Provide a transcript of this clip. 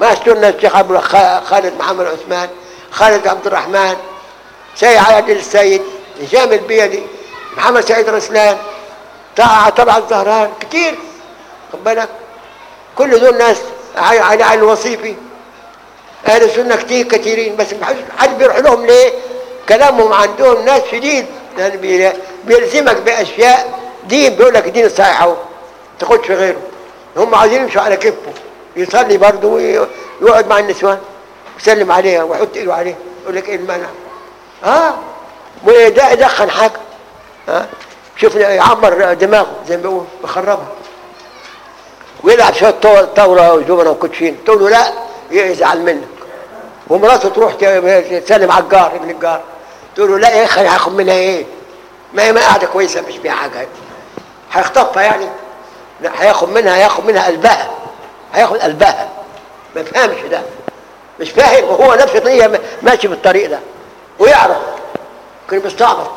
ما استنى الشيخ خالد محمد عثمان خالد عبد الرحمن سيد عادل السيد هشام البيدي محمد سعيد رسلان طلع الزهران كتير. خد بالك؟ كل دول ناس علي علي الوصيفي أهل السنة كتير كتيرين بس ما حد بيروح لهم ليه؟ كلامهم عندهم ناس شديد. يعني بي- بيلزمك بأشياء. دين بيقول لك دين صحيح أهو. تاخدش في غيره. هم عايزين يمشوا على كفه يصلي برضه ويقعد مع النسوان يسلم عليها ويحط إيده عليها يقول لك إيه المانع؟ آه وده يدخن حاجة. ها؟ شوف يعمر دماغه زي ما بيقول يخربها. ويلعب شوية طاولة وجبنه وكوتشين تقول له لا يزعل منك. ومراته تروح تسلم على الجار ابن الجار. تقول له لا يا أخي هاخد منها إيه؟ ما هي ما قاعدة كويسة مش فيها حاجة. هيخطفها يعني. لا هياخد منها هياخد منها قلبها هياخد قلبها. ما فهمش ده. مش فاهم. وهو نفسه تلاقيه ماشي بالطريق ده. ويعرف. كان بيستعبط